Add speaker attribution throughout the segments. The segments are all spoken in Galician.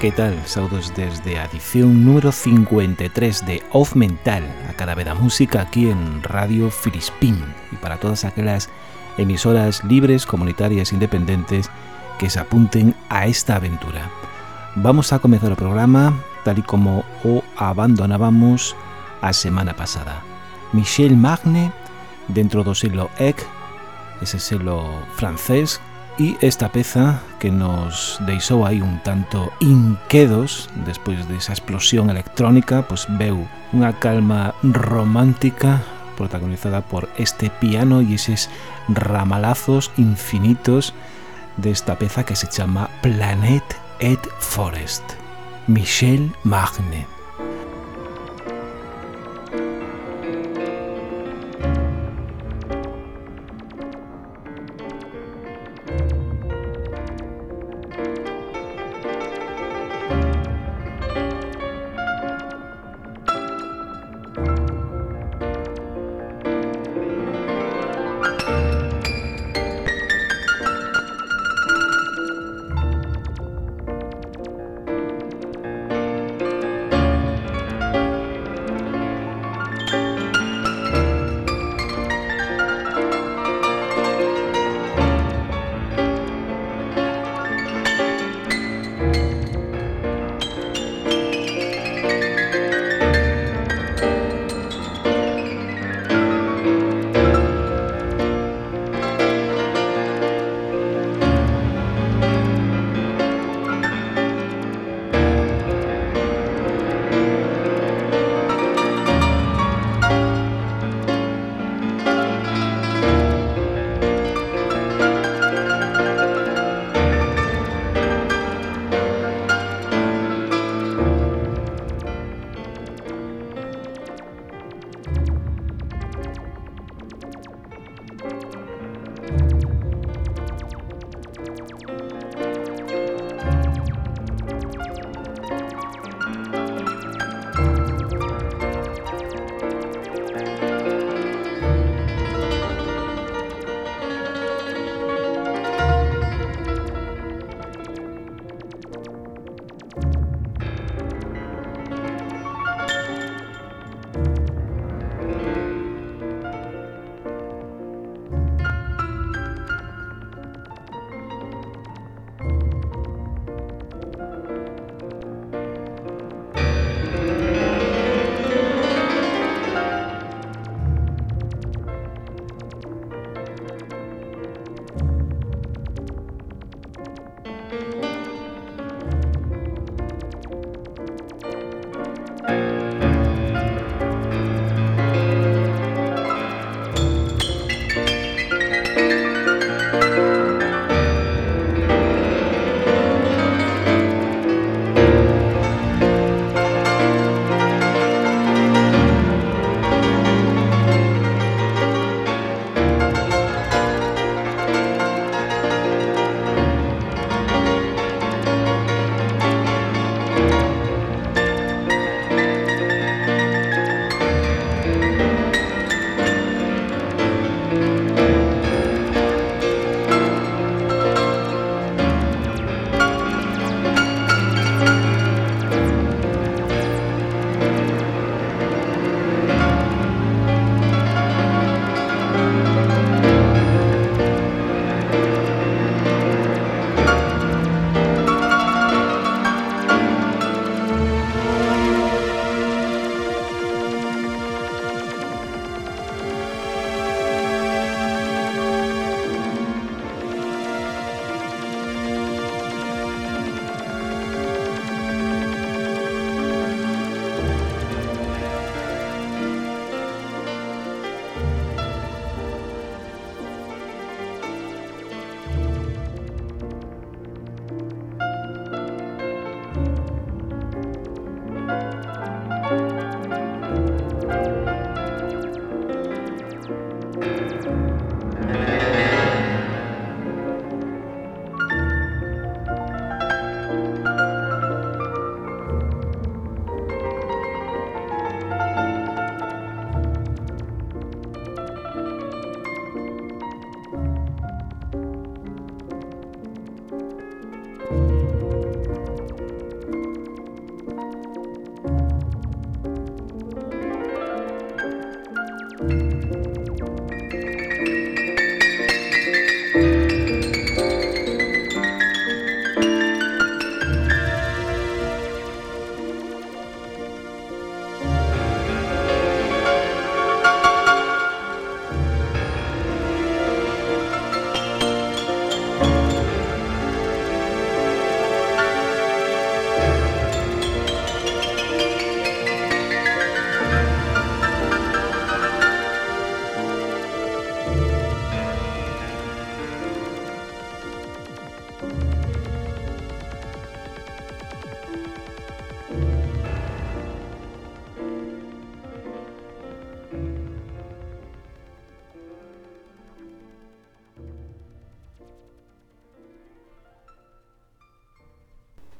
Speaker 1: Que tal? Saudos desde a edición número 53 de Off Mental, a cara da música aquí en Radio Filispín e para todas aquelas emisoras libres, comunitarias, independentes que se apunten a esta aventura. Vamos a comenzar o programa tal y como o abandonábamos a semana pasada. Michel Magne, dentro do selo EC, ese selo francés e esta peza que nos deixou aí un tanto inquedos despois desa explosión electrónica pois veu unha calma romántica protagonizada por este piano e eses ramalazos infinitos desta peza que se chama Planet et Forest. Michel Magne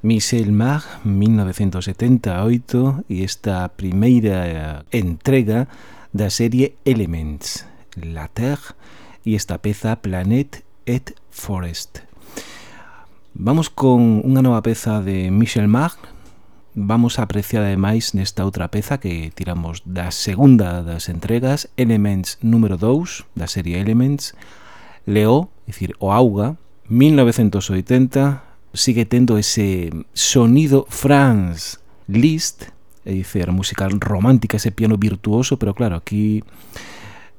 Speaker 1: Michel Mar, 1978, e esta primeira eh, entrega da serie Elements, La Terre, e esta peza Planet et Forest. Vamos con unha nova peza de Michel Mar, vamos a apreciar ademais nesta outra peza que tiramos da segunda das entregas, Elements número 2, da serie Elements, Leo, é dicir, o auga, 1980, sigue tendo ese sonido Franz Liszt, é dicir, música romántica, ese piano virtuoso, pero claro, aquí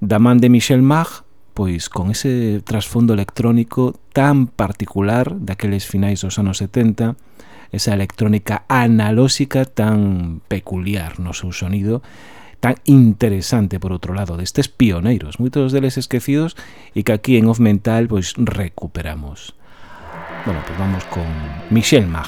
Speaker 1: da man de Michel Mag, pois con ese trasfondo electrónico tan particular daqueles finais dos anos 70, esa electrónica analóxica tan peculiar no seu sonido, tan interesante por outro lado destes pioneiros, moitos deles esquecidos e que aquí en Off Mental pois recuperamos. Bueno, pues vamos con Michel Mag.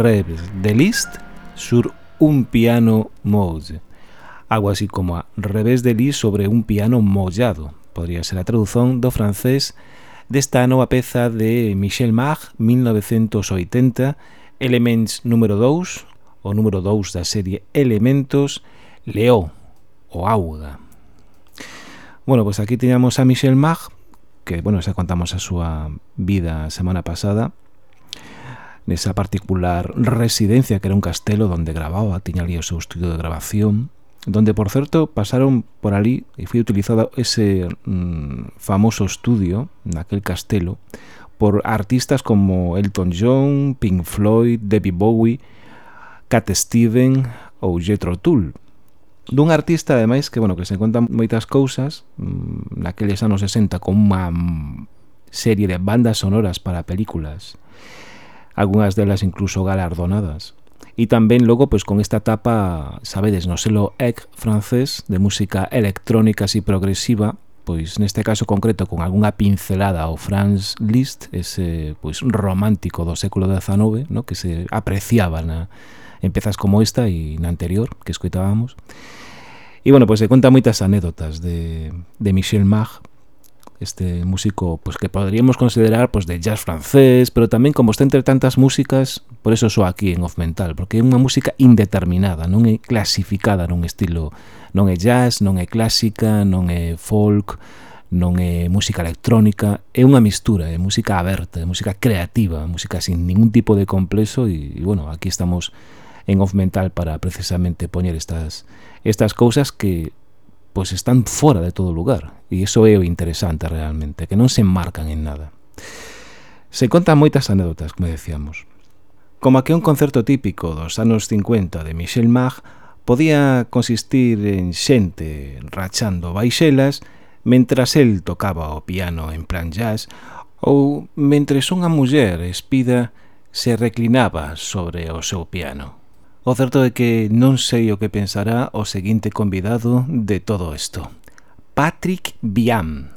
Speaker 1: rêves de Liszt sur un piano Mose. Algo así como a revés de Liszt sobre un piano mollado. Podría ser a tradución do francés desta nova peza de Michel Mach, 1980, Elements número 2, o número 2 da serie Elementos, Leo, o Auga. Bueno, pois pues aquí teñamos a Michel Mach, que, bueno, xa contamos a súa vida a semana pasada, nesa particular residencia que era un castelo donde grababa, tiña ali o seu estudio de grabación, donde, por certo, pasaron por ali e foi utilizado ese mm, famoso estudio naquel castelo por artistas como Elton John, Pink Floyd, Debbie Bowie, Cat Steven ou Jethro Tull. Dun artista, ademais, que, bueno, que se contan moitas cousas mm, naqueles anos 60 con unha serie de bandas sonoras para películas algunhas delas incluso galardonadas. E tamén logo pois con esta tapa, sabedes, no selo EC francés de música electrónica así progresiva, pois neste caso concreto con algunha pincelada ao Franz Liszt, ese pois romántico do século XIX, no? que se apreciaba na en pezas como esta e na anterior que escoitábamos. E bueno, pois se conta moitas anécdotas de, de Michel Mach, este músico pues que podríamos considerar pues de jazz francés, pero tamén como está entre tantas músicas, por eso soa aquí en Off Mental, porque é unha música indeterminada, non é clasificada nun estilo, non é jazz, non é clásica, non é folk, non é música electrónica, é unha mistura, é música aberta, é música creativa, música sin ningún tipo de complexo e, e bueno, aquí estamos en Off Mental para precisamente poñer estas estas cousas que pois están fora de todo lugar. E iso é o interesante realmente que non se enmarcan en nada. Se contan moitas anécdotas como decíamos. Como que un concerto típico dos anos 50 de Michel Mag podía consistir en xente rachando baixelas mentras el tocaba o piano en plan jazz ou mentres unha muller espida se reclinaba sobre o seu piano. O certo é que non sei o que pensará o seguinte convidado de todo isto. Patrick Biam,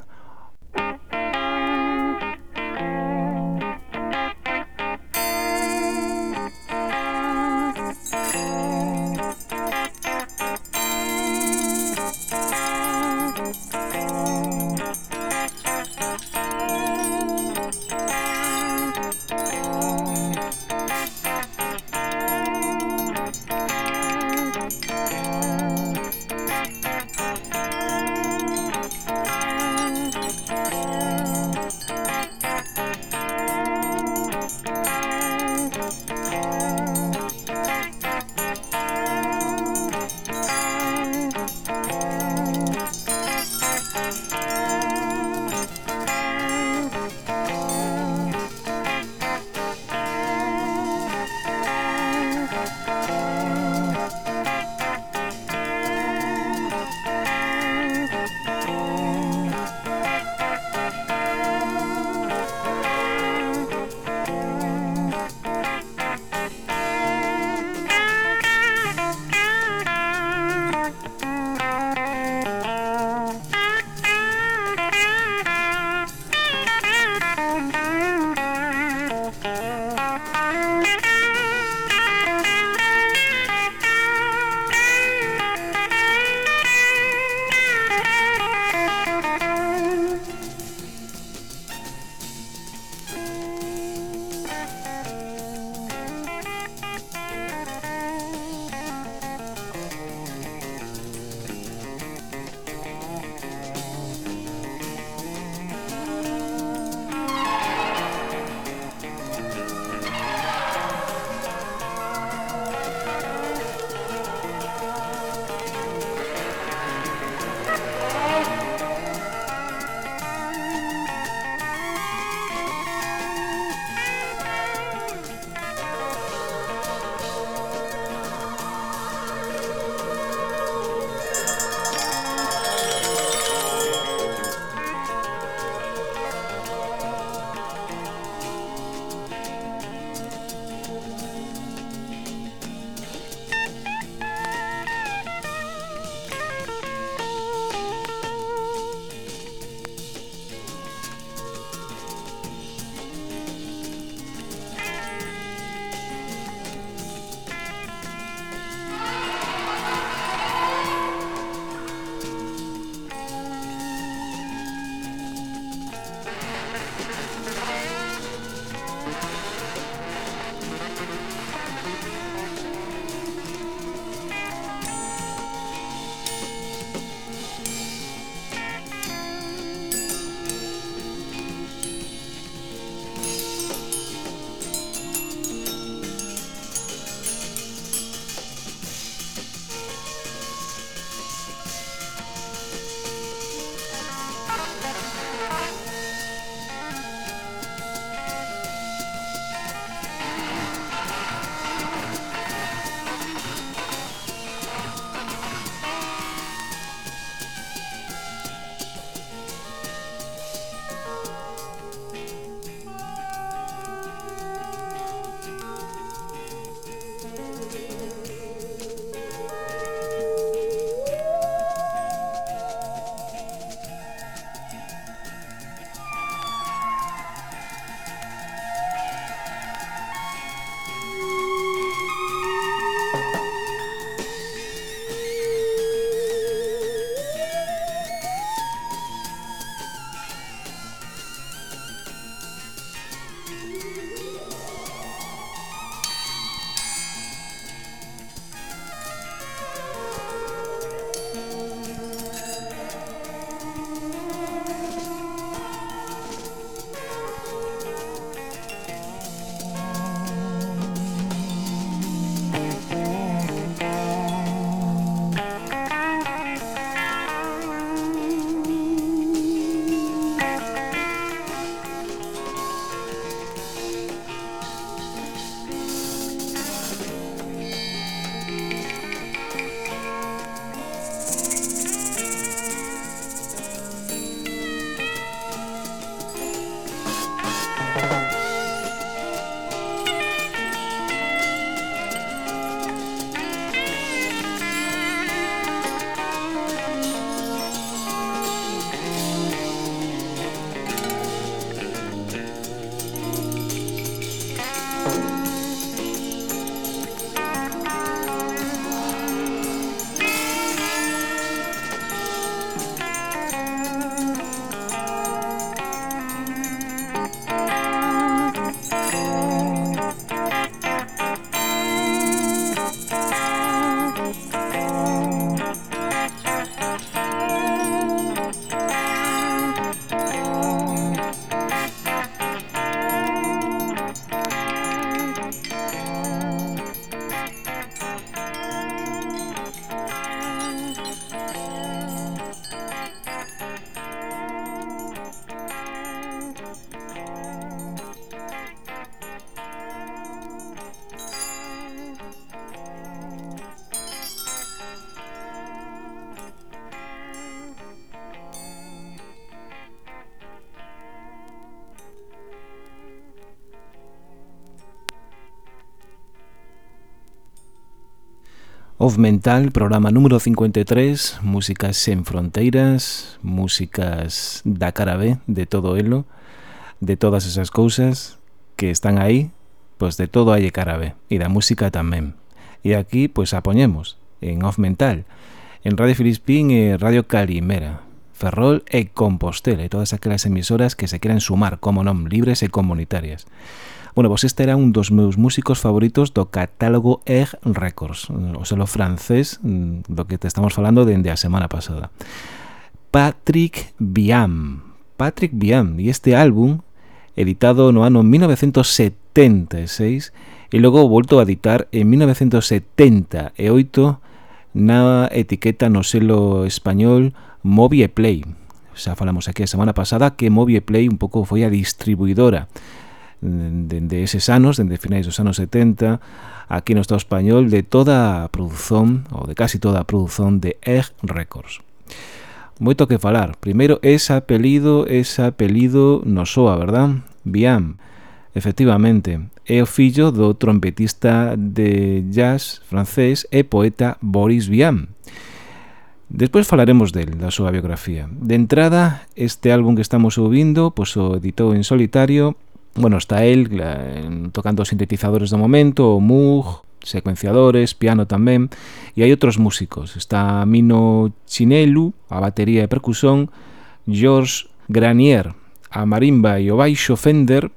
Speaker 1: Of Mental, programa número 53, músicas sen fronteiras, músicas da cara B, de todo elo, de todas esas cousas que están aí, pois de todo hai cara B, e da música tamén. E aquí, pois, a poñemos, en Off Mental, en Radio Filispín e Radio Calimera, Ferrol e Compostela, e todas aquelas emisoras que se queren sumar, como non, libres e comunitarias. Bueno, pois este era un dos meus músicos favoritos do catálogo Air Records, mm, o selo francés mm, do que te estamos falando dende a semana pasada. Patrick Biam. Patrick Biam e este álbum editado no ano 1976 e logo volto a editar en 1978 na etiqueta no selo español Movie Play. Xa falamos aquí a semana pasada que Movie Play un pouco foi a distribuidora dende eses anos, dende finais dos anos 70, aquí no Estado Español, de toda a produción, ou de casi toda a produción de Egg Records. Moito que falar. Primeiro, ese apelido, ese apelido nos soa, verdad? Biam. Efectivamente, é o fillo do trompetista de jazz francés e poeta Boris Vian. Despois falaremos del, da súa biografía. De entrada, este álbum que estamos ouvindo, pois o editou en solitario Bueno, está el tocando sintetizadores do momento, o Moog, secuenciadores, piano tamén, e hai outros músicos. Está Mino Chinelu, a batería e percusión, George Granier, a marimba e o baixo Fender,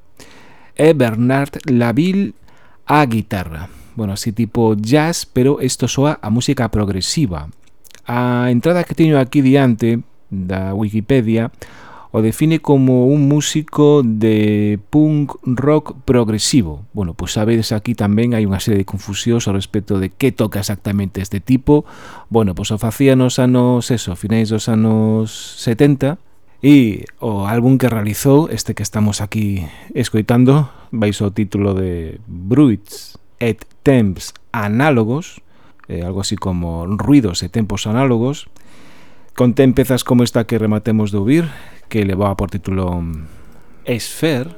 Speaker 1: e Bernard Laville, a guitarra. Bueno, así tipo jazz, pero isto soa a música progresiva. A entrada que teño aquí diante da Wikipedia o define como un músico de punk rock progresivo. Bueno, pois pues sabedes aquí tamén hai unha serie de confusións ao respecto de que toca exactamente este tipo. Bueno, pois pues o facía nos anos, eso, finais dos anos 70, E o álbum que realizou, este que estamos aquí escoitando, vais o título de Bruits et Temps Análogos, eh, algo así como Ruidos e Tempos Análogos, Contén pezas como esta que rematemos de ouvir, que levaba por título Esfer,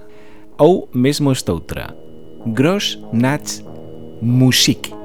Speaker 1: ou mesmo estoutra, Grosch Nats Musik.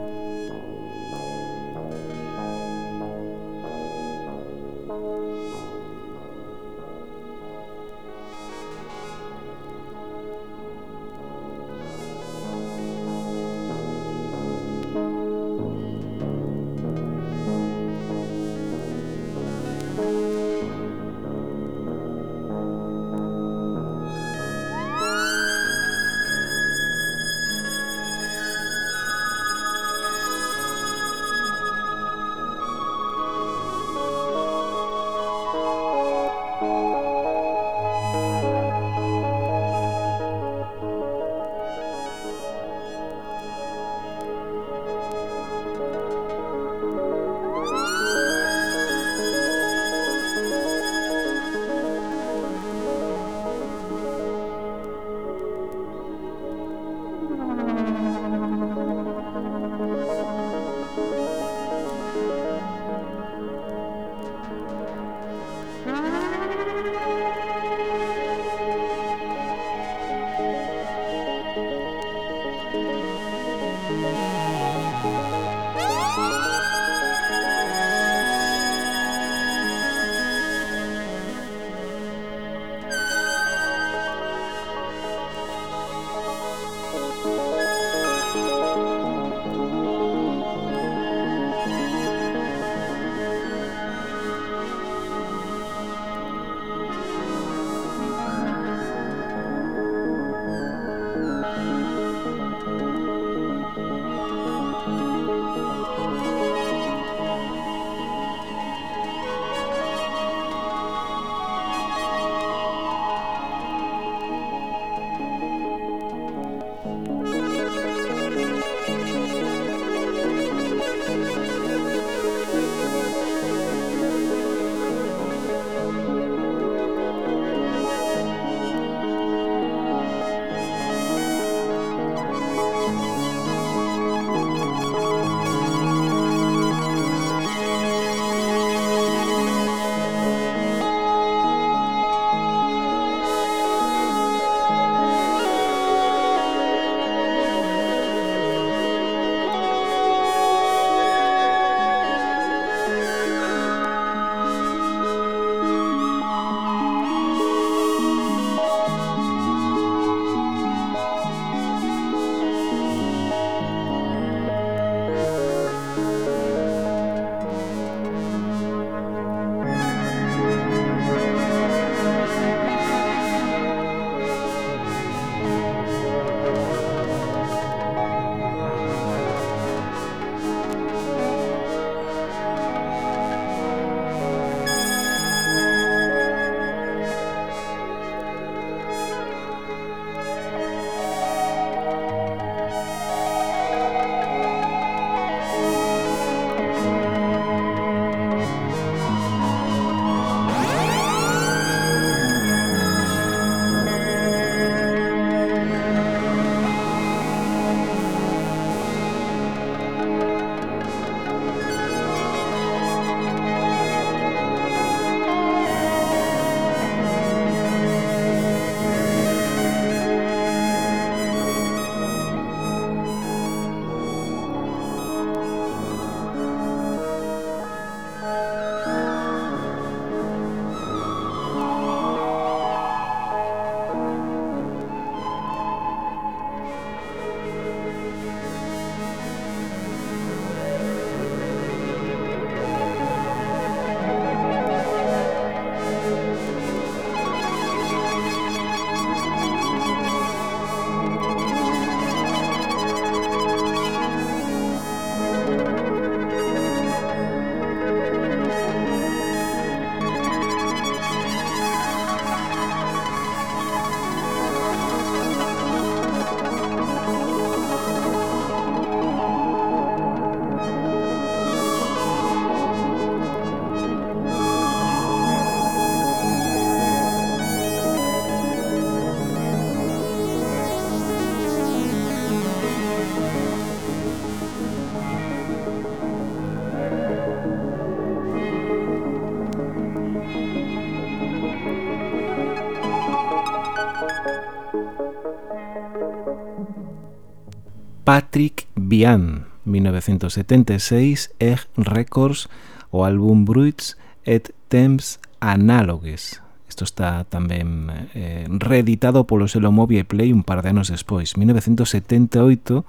Speaker 1: Bian, 1976, Egg Records, o álbum Bruits et Temps Análogues. Isto está tamén eh, reeditado polo selo Movie Play un par de anos despois, 1978,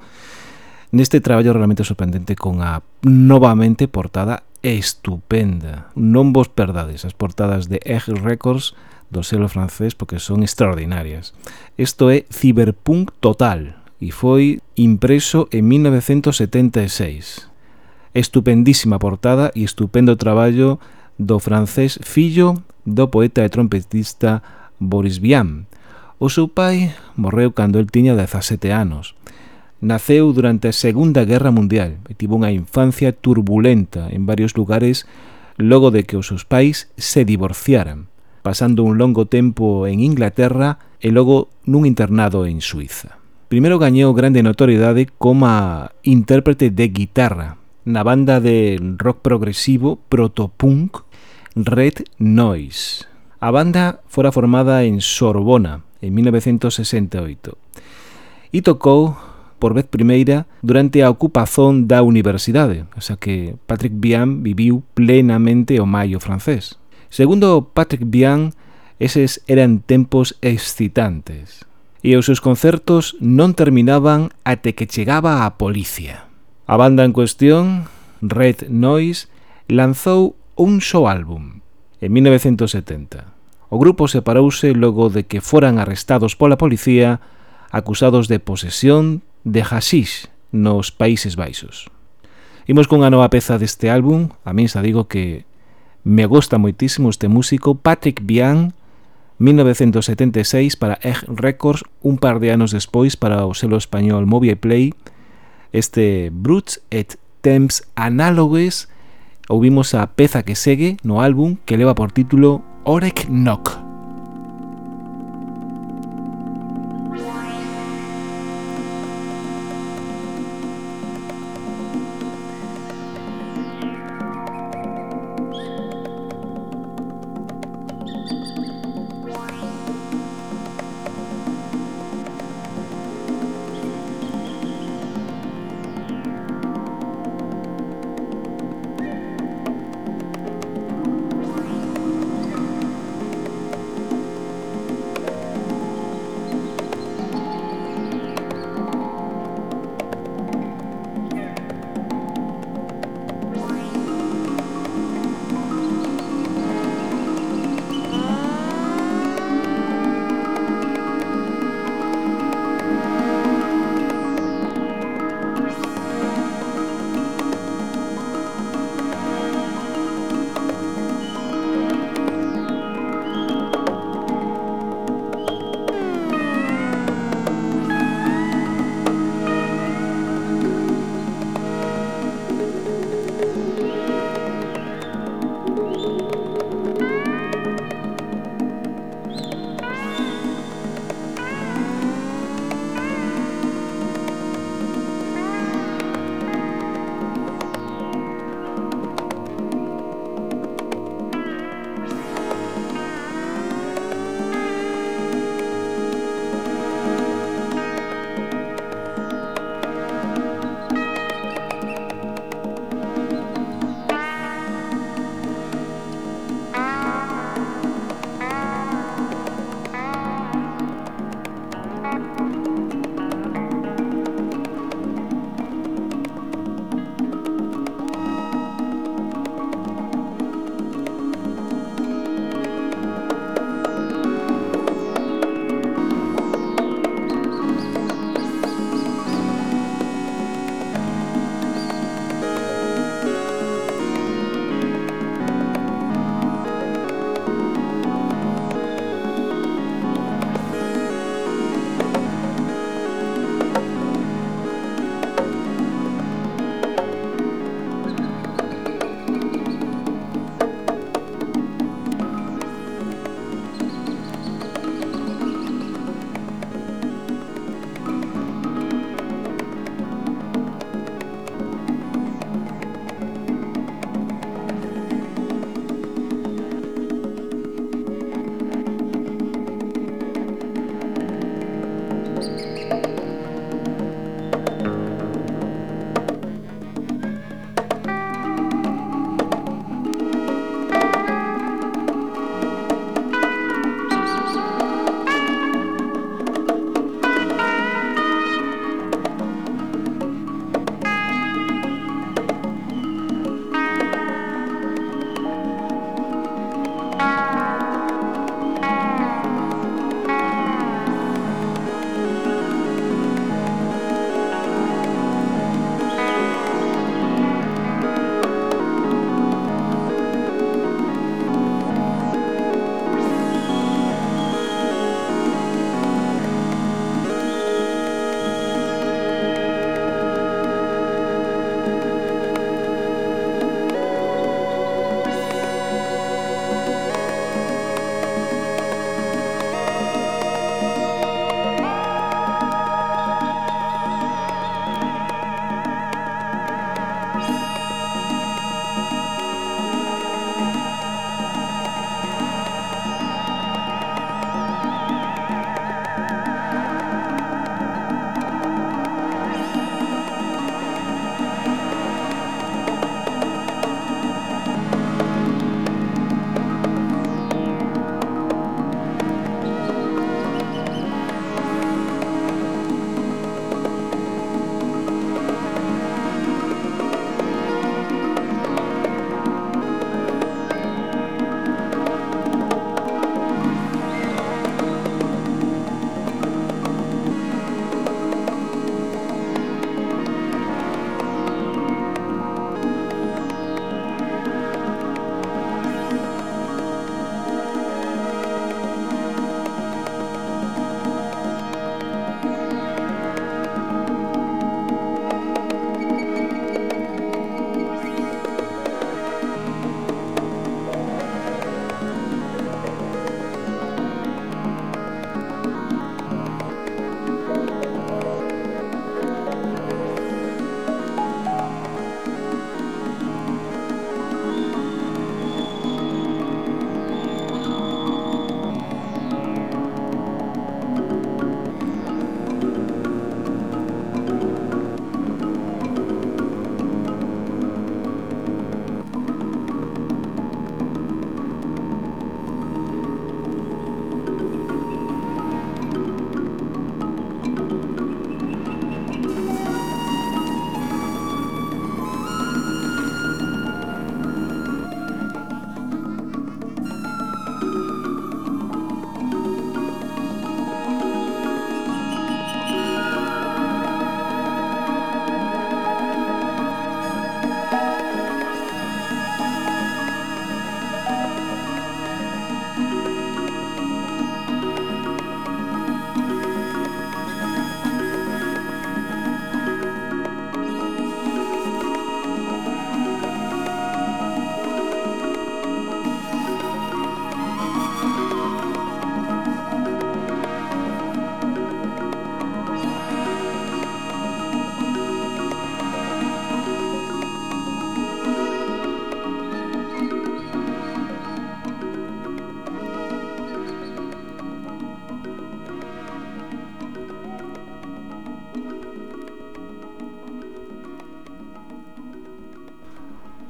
Speaker 1: neste traballo realmente sorprendente con a novamente portada estupenda. Non vos perdades as portadas de Egg Records do selo francés porque son extraordinarias. Isto é Cyberpunk Total, e foi impreso en 1976. Estupendísima portada e estupendo traballo do francés fillo do poeta e trompetista Boris Vian. O seu pai morreu cando el tiña 17 anos. Naceu durante a Segunda Guerra Mundial e tivo unha infancia turbulenta en varios lugares logo de que os seus pais se divorciaran, pasando un longo tempo en Inglaterra e logo nun internado en Suiza. Primeiro gañou grande notoriedade como intérprete de guitarra na banda de rock progresivo protopunk Red Noise. A banda fora formada en Sorbona en 1968 e tocou por vez primeira durante a ocupazón da universidade, o sea que Patrick Bian viviu plenamente o maio francés. Segundo Patrick Bian, eses eran tempos excitantes e os seus concertos non terminaban até que chegaba a policía. A banda en cuestión, Red Noise, lanzou un só álbum, en 1970. O grupo separouse logo de que foran arrestados pola policía acusados de posesión de hasís nos Países Baixos. Imos cunha nova peza deste álbum, a min xa digo que me gusta moitísimo este músico, Patrick Bian, 1976 para Egg Records, un par de anos despois para o selo español Movie Play, este Brutes et Temps Análogues, ouvimos a peza que segue no álbum que leva por título Orek Knock.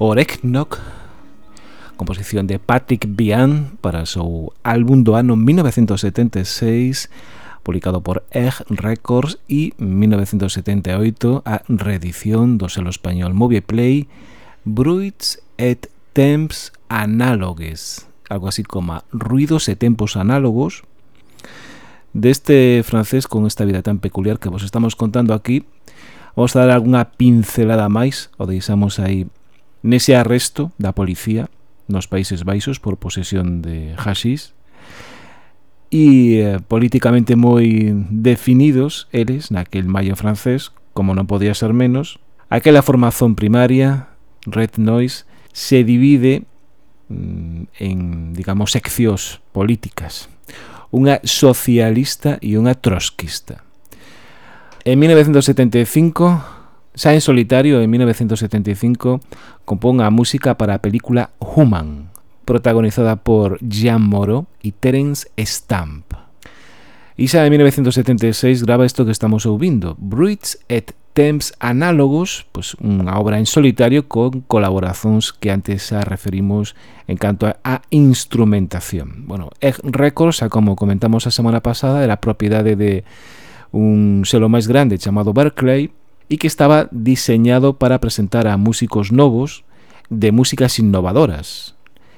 Speaker 1: Oreknok composición de Patrick Bian para o seu álbum do ano 1976 publicado por Egg Records e 1978 a reedición do selo español Movieplay Bruits et Temps Análogues algo así como Ruidos e Tempos Análogos deste francés con esta vida tan peculiar que vos estamos contando aquí. Vamos a dar algunha pincelada máis o deixamos aí nese arresto da policía nos Países Baixos por posesión de hashish e eh, políticamente moi definidos eles naquel maio francés, como non podía ser menos, aquela formación primaria, Red Noise, se divide mm, en, digamos, seccións políticas. Unha socialista e unha trotskista. En 1975 Xa en solitario, en 1975, compón a música para a película Human, protagonizada por Jean Moro e Terence Stamp. Xa en 1976 grava isto que estamos ouvindo, Bruits et Temps Análogos, pois unha obra en solitario con colaboracións que antes referimos en canto a instrumentación. Bueno, Egg Records, a como comentamos a semana pasada, era propiedade de un selo máis grande chamado Berkeley, e que estaba diseñado para presentar a músicos novos de músicas innovadoras.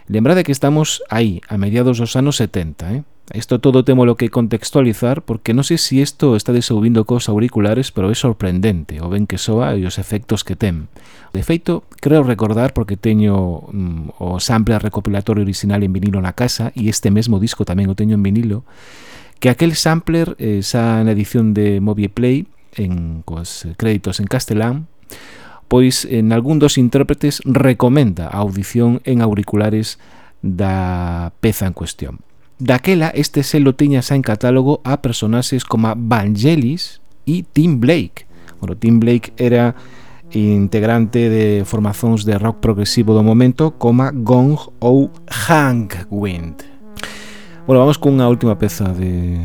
Speaker 1: Lembrade que estamos aí, a mediados dos anos 70, eh? Isto todo temo lo que contextualizar porque non sei se si isto está desouvindo cos auriculares, pero é sorprendente o ben que soa e os efectos que ten. De feito, creo recordar porque teño mm, o sample recopilatorio original en vinilo na casa e este mesmo disco tamén o teño en vinilo, que aquel sampler eh, xa na edición de Movie Play en cos créditos en castelán, pois en algún dos intérpretes recomenda a audición en auriculares da peza en cuestión. Daquela este selo tiña xa en catálogo a personaxes como Vangelis e Tim Blake. Bueno, Tim Blake era integrante de formazóns de rock progresivo do momento como Gong ou Hank Wind. Bueno, vamos cunha última peza de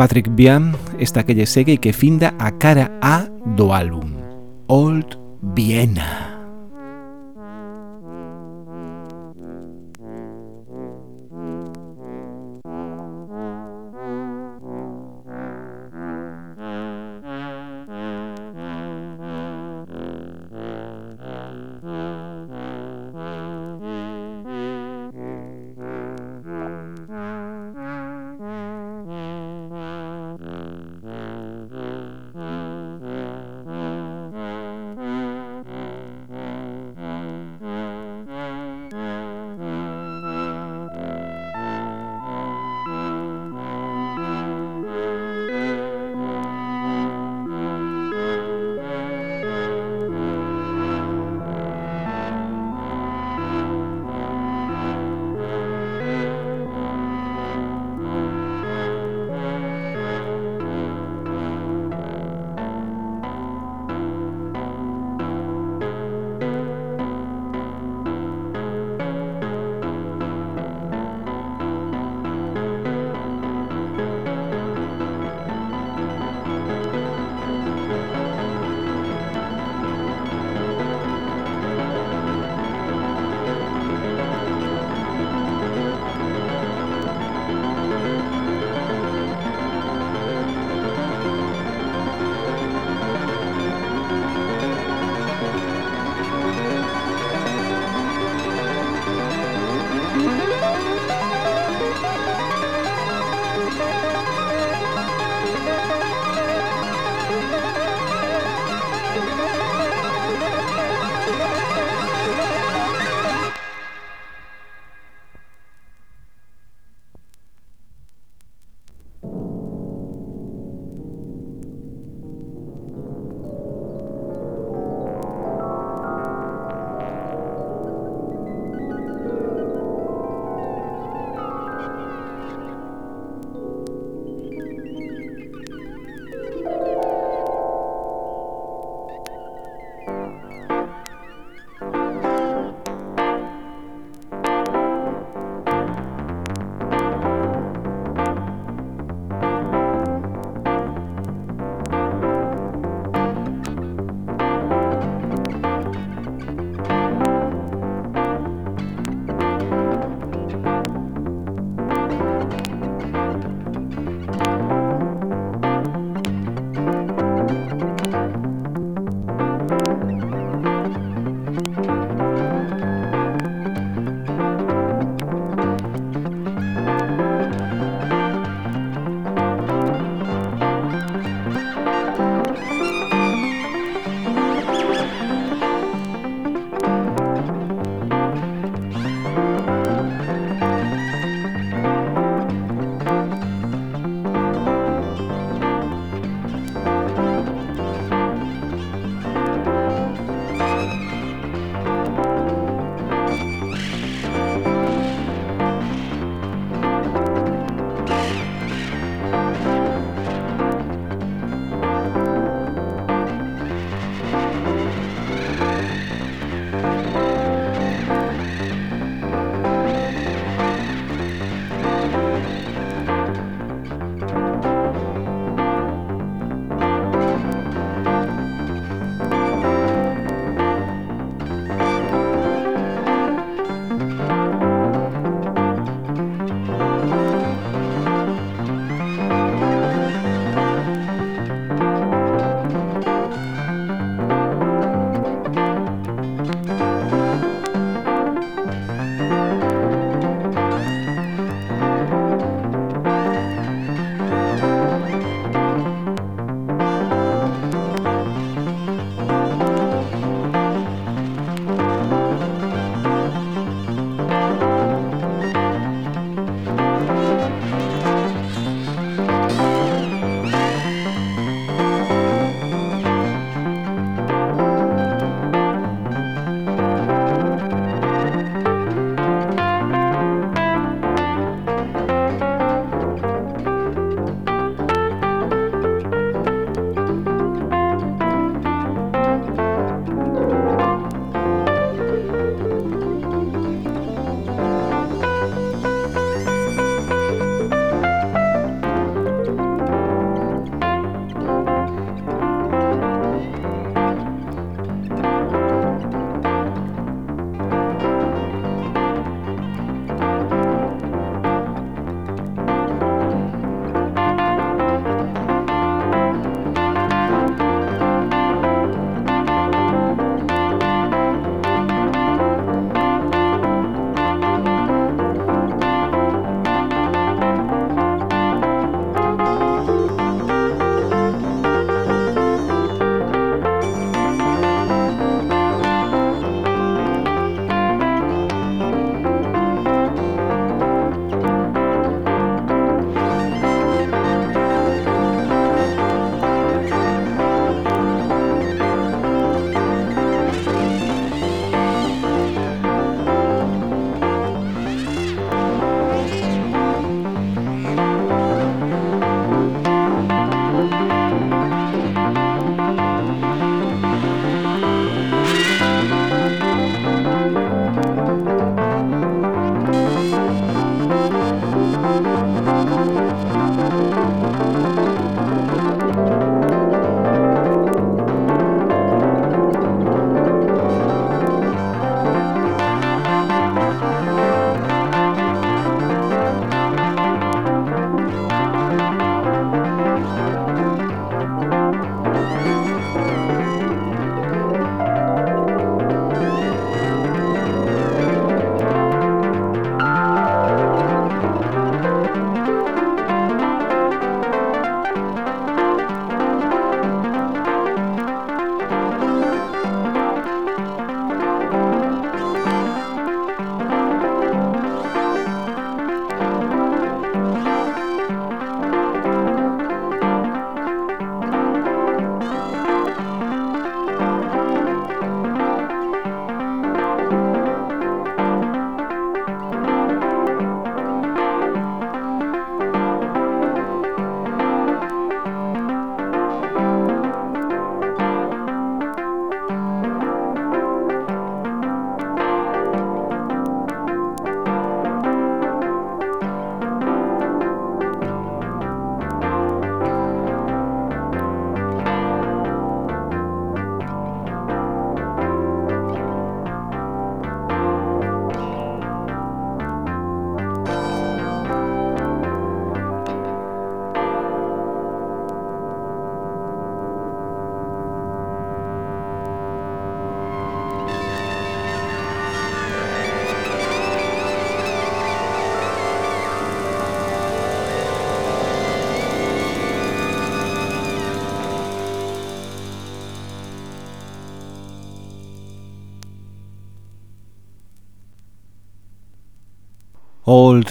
Speaker 1: Patrick Bian, esta que lle segue e que finda a cara A do álbum, Old Vienna.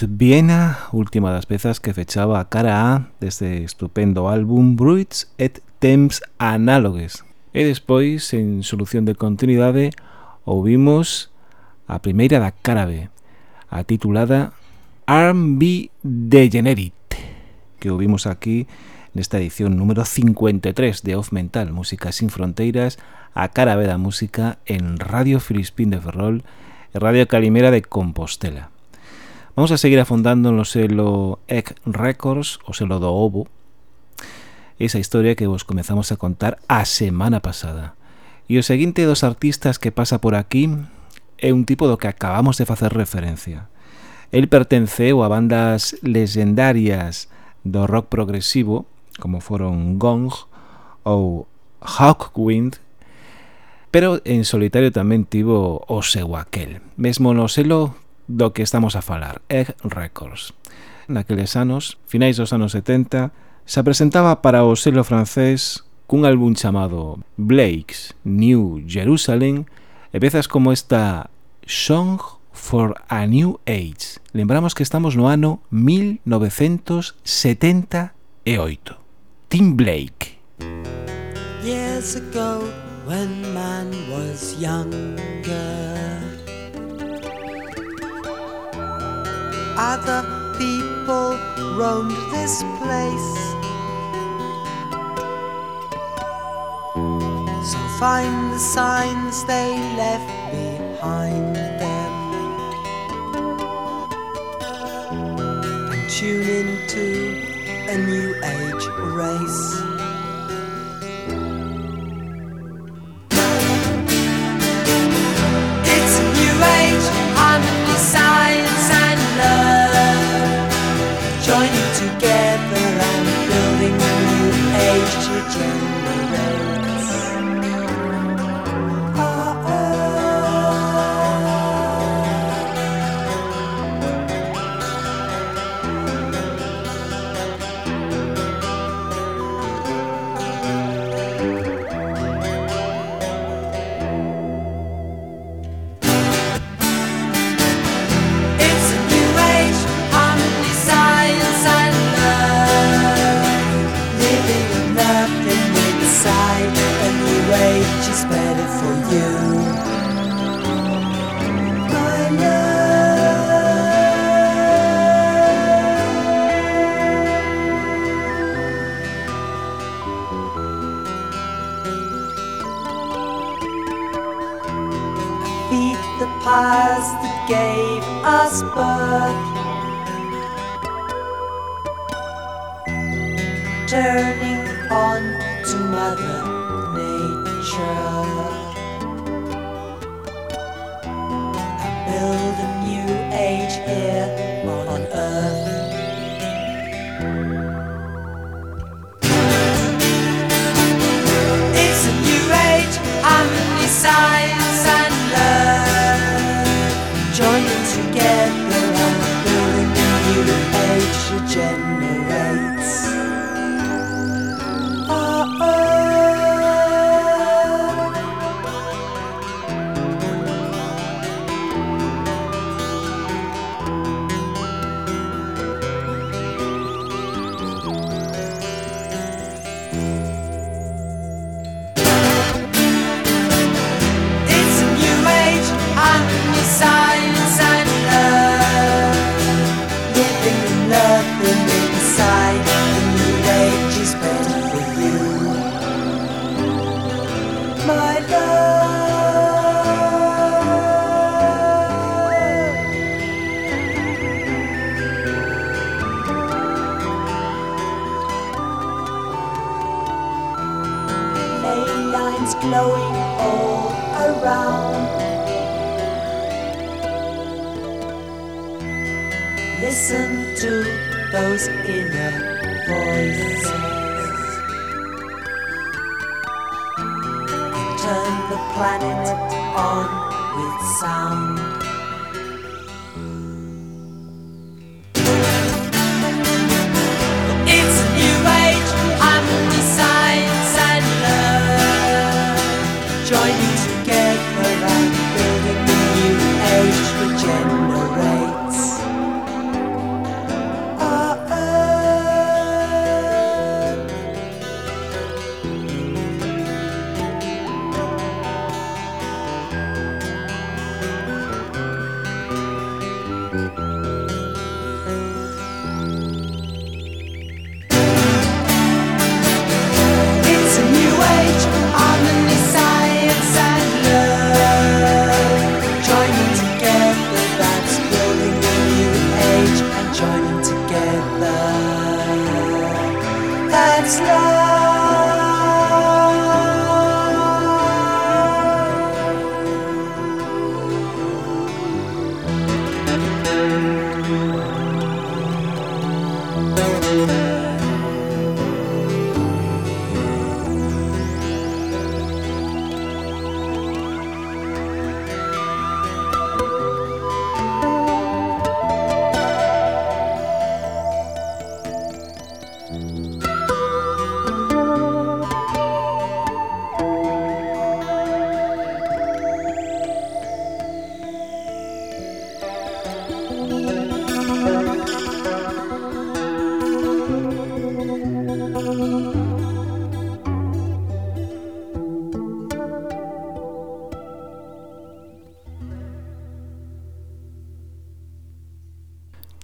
Speaker 2: Viena, última das pezas que fechaba a cara A deste estupendo álbum Bruits et Temps Análogues. E despois, en solución de continuidade, ouvimos a primeira da cara B, a titulada Arm B Degenerate, que ouvimos aquí nesta edición número 53 de Off Mental, Música sin Fronteiras, a cara B da música en Radio Filispín de Ferrol e Radio Calimera de Compostela. Vamos a seguir afondando no selo Egg Records, o selo do Obo, esa historia que vos comezamos a contar a semana pasada. E o seguinte dos artistas que pasa por aquí é un tipo do que acabamos de facer referencia. El pertenceu a bandas legendarias do rock progresivo, como foron Gong ou Hawkwind, pero en solitario tamén tivo o seu aquel. Mesmo no selo do que estamos a falar, Egg Records. Naqueles anos, finais dos anos 70, se presentaba para o selo francés cun álbum chamado Blake's New Jerusalem e pezas como esta Song for a New Age. Lembramos que estamos no ano 1978. Tim Blake. Years ago when man was younger Other people roamed this place. So find the signs they left behind them and tune into a new age race.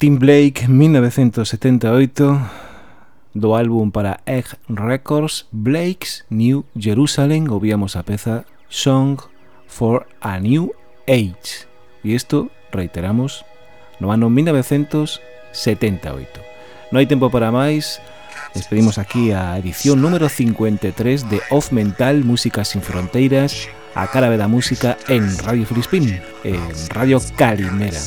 Speaker 1: Tim Blake, 1978, do álbum para Egg Records, Blake's New Jerusalem, ouvíamos a peza Song for a New Age. E isto, reiteramos, no ano 1978. Non hai tempo para máis, despedimos aquí a edición número 53 de Off Mental, Música sin Fronteiras, a cara da música en Radio Frispín, en Radio Calimera.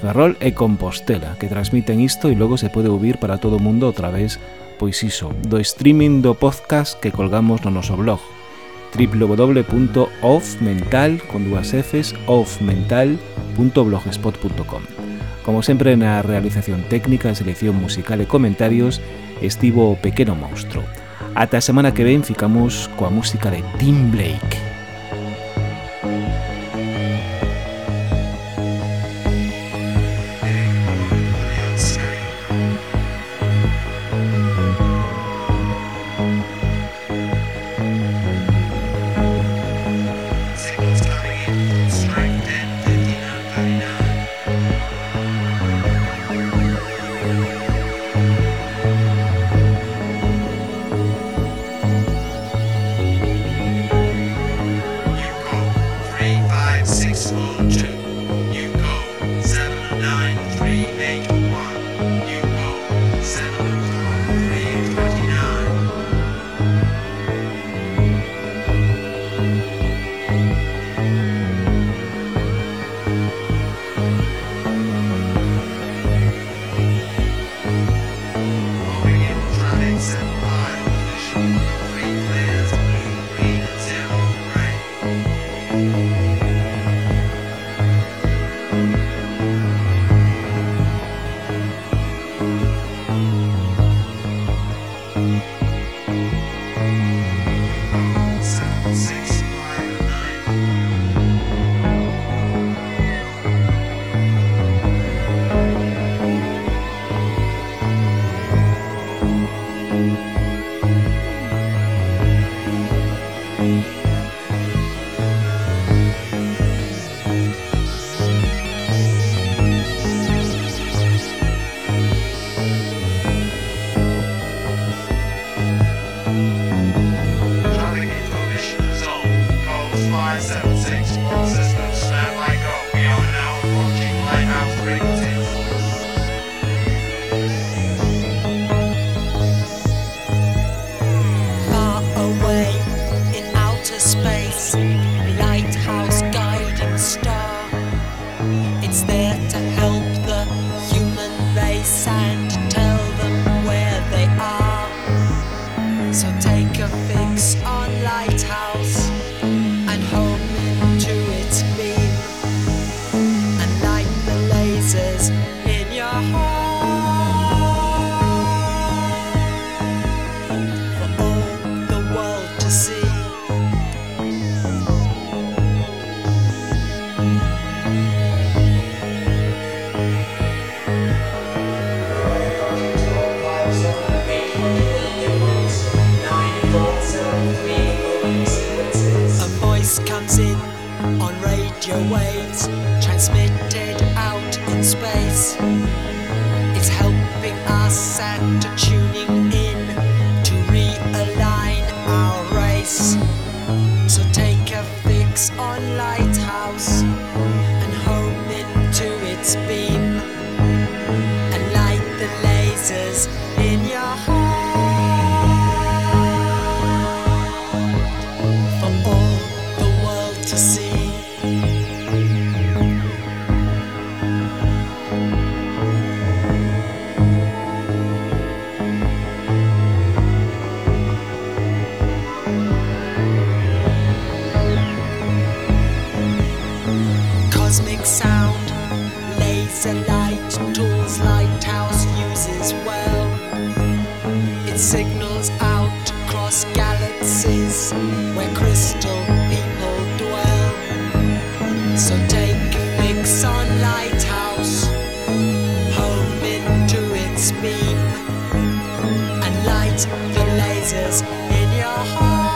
Speaker 1: Ferrol e Compostela, que transmiten isto e logo se pode ouvir para todo o mundo outra vez, pois iso, do streaming do podcast que colgamos no noso blog www.offmental con dúas f's offmental.blogspot.com Como sempre na realización técnica, selección musical e comentarios estivo o pequeno monstro. Ata a semana que ven ficamos coa música de Tim Blake.
Speaker 3: the lasers in your heart.